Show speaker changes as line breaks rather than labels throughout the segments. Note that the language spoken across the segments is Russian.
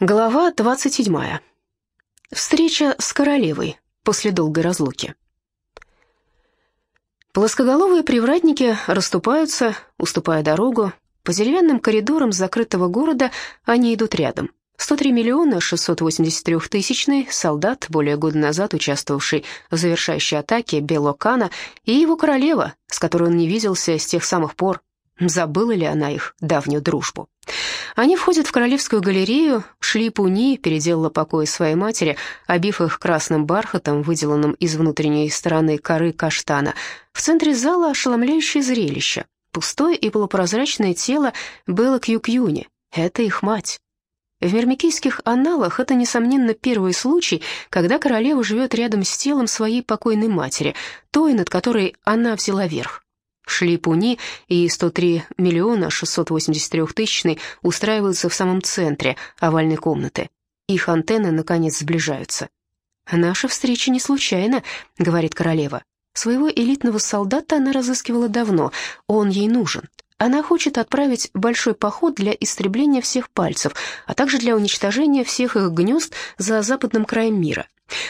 Глава 27. Встреча с королевой после долгой разлуки. Плоскоголовые привратники расступаются, уступая дорогу. По деревянным коридорам закрытого города они идут рядом. 103 миллиона 683 тысячный солдат, более года назад участвовавший в завершающей атаке Белокана, и его королева, с которой он не виделся с тех самых пор. Забыла ли она их давнюю дружбу? Они входят в Королевскую галерею, шли Пуни, переделала покои своей матери, обив их красным бархатом, выделанным из внутренней стороны коры каштана. В центре зала ошеломляющее зрелище. Пустое и полупрозрачное тело Белла Кьюкьюни. Это их мать. В мирмикийских аналах это, несомненно, первый случай, когда королева живет рядом с телом своей покойной матери, той, над которой она взяла верх. Шли Пуни и 103 миллиона 683 тысячный устраиваются в самом центре овальной комнаты. Их антенны, наконец, сближаются. «Наша встреча не случайна», — говорит королева. Своего элитного солдата она разыскивала давно, он ей нужен. Она хочет отправить большой поход для истребления всех пальцев, а также для уничтожения всех их гнезд за западным краем мира.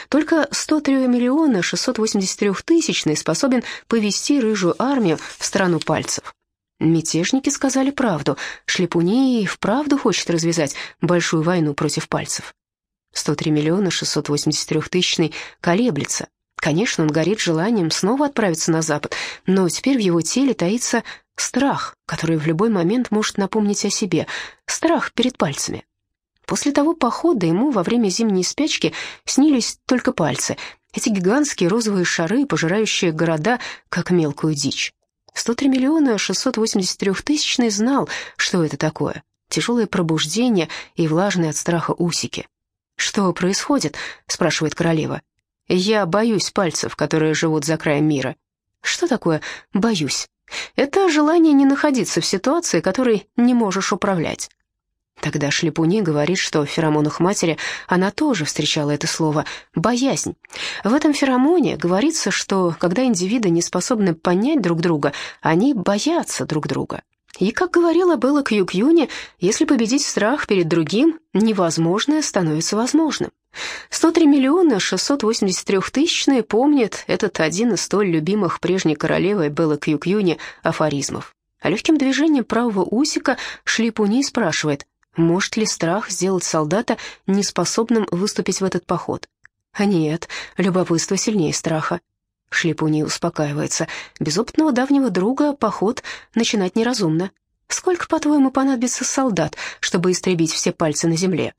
Только 103 миллиона 683 тысячный способен повести рыжую армию в страну пальцев. Мятежники сказали правду. Шлепуни вправду хочет развязать большую войну против пальцев. 103 миллиона 683 тысячный колеблется. Конечно, он горит желанием снова отправиться на запад, но теперь в его теле таится страх, который в любой момент может напомнить о себе, страх перед пальцами. После того похода ему во время зимней спячки снились только пальцы, эти гигантские розовые шары, пожирающие города, как мелкую дичь. 103 миллиона 683 тысячный знал, что это такое. Тяжелое пробуждение и влажные от страха усики. «Что происходит?» — спрашивает королева. «Я боюсь пальцев, которые живут за краем мира». «Что такое «боюсь»?» Это желание не находиться в ситуации, которой не можешь управлять. Тогда Шлепуни говорит, что в феромонах матери она тоже встречала это слово «боязнь». В этом феромоне говорится, что когда индивиды не способны понять друг друга, они боятся друг друга. И, как говорила Белла Кьюкьюни, если победить страх перед другим, невозможное становится возможным. 103 миллиона 683 тысячные помнят этот один из столь любимых прежней королевой Беллы Кьюкьюни афоризмов. А легким движением правого усика Шлипуни спрашивает, может ли страх сделать солдата неспособным выступить в этот поход? А нет, любопытство сильнее страха. Шлипуни успокаивается. Без опытного давнего друга поход начинать неразумно. Сколько, по-твоему, понадобится солдат, чтобы истребить все пальцы на земле?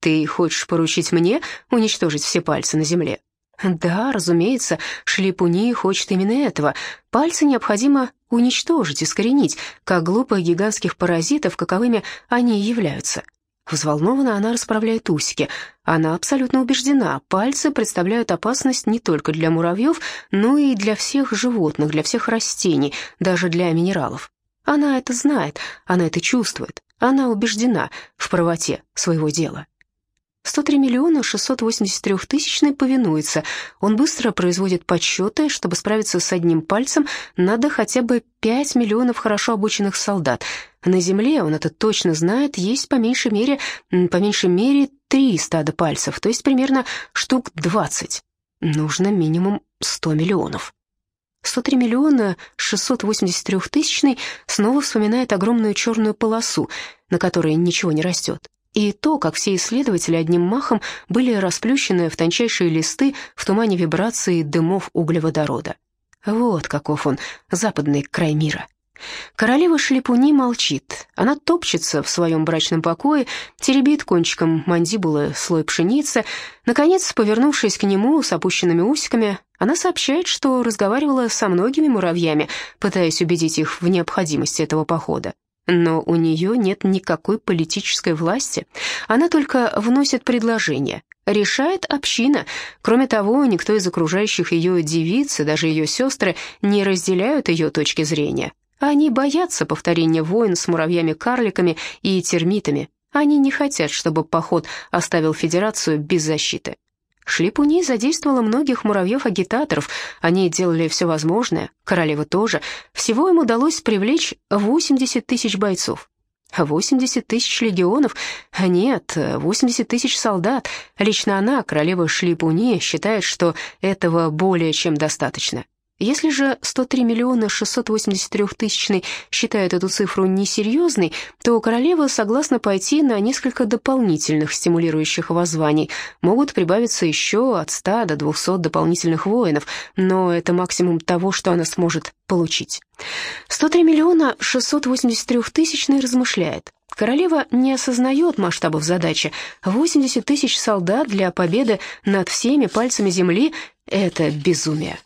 Ты хочешь поручить мне уничтожить все пальцы на земле? Да, разумеется, Шлипуни хочет именно этого. Пальцы необходимо уничтожить, искоренить, как глупых гигантских паразитов, каковыми они и являются. Взволнованно она расправляет усики. Она абсолютно убеждена, пальцы представляют опасность не только для муравьев, но и для всех животных, для всех растений, даже для минералов. Она это знает, она это чувствует, она убеждена в правоте своего дела. 103 миллиона 683 тысячный повинуется. Он быстро производит подсчеты. Чтобы справиться с одним пальцем, надо хотя бы 5 миллионов хорошо обученных солдат. На Земле, он это точно знает, есть по меньшей мере, по меньшей мере три стада пальцев, то есть примерно штук 20. Нужно минимум 100 миллионов. 103 миллиона 683 тысячный снова вспоминает огромную черную полосу, на которой ничего не растет и то, как все исследователи одним махом были расплющены в тончайшие листы в тумане вибрации дымов углеводорода. Вот каков он, западный край мира. Королева Шлепуни молчит. Она топчется в своем брачном покое, теребит кончиком мандибулы слой пшеницы. Наконец, повернувшись к нему с опущенными усиками, она сообщает, что разговаривала со многими муравьями, пытаясь убедить их в необходимости этого похода. Но у нее нет никакой политической власти. Она только вносит предложения. Решает община. Кроме того, никто из окружающих ее девиц и даже ее сестры не разделяют ее точки зрения. Они боятся повторения войн с муравьями-карликами и термитами. Они не хотят, чтобы поход оставил Федерацию без защиты. Шлипуни задействовала многих муравьев-агитаторов, они делали все возможное, королева тоже. Всего им удалось привлечь 80 тысяч бойцов. 80 тысяч легионов? Нет, 80 тысяч солдат. Лично она, королева Шлипуни, считает, что этого более чем достаточно. Если же 103 миллиона 683 тысячный считают эту цифру несерьезной, то королева согласна пойти на несколько дополнительных стимулирующих воззваний. Могут прибавиться еще от 100 до 200 дополнительных воинов, но это максимум того, что она сможет получить. 103 миллиона 683 тысячный размышляет. Королева не осознает масштабов задачи. 80 тысяч солдат для победы над всеми пальцами земли — это безумие.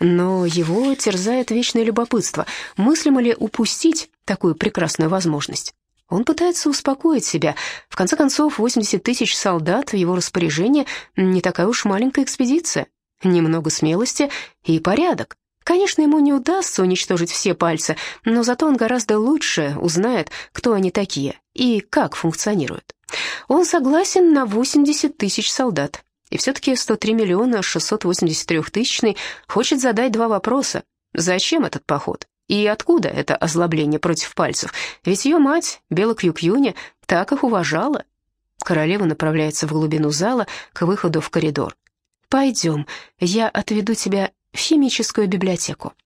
Но его терзает вечное любопытство. Мыслимо ли упустить такую прекрасную возможность? Он пытается успокоить себя. В конце концов, 80 тысяч солдат в его распоряжении не такая уж маленькая экспедиция. Немного смелости и порядок. Конечно, ему не удастся уничтожить все пальцы, но зато он гораздо лучше узнает, кто они такие и как функционируют. Он согласен на 80 тысяч солдат. И все-таки 103 миллиона 683 тысячный хочет задать два вопроса. Зачем этот поход? И откуда это озлобление против пальцев? Ведь ее мать, Бела Кью-Кьюни, так их уважала. Королева направляется в глубину зала к выходу в коридор. «Пойдем, я отведу тебя в химическую библиотеку».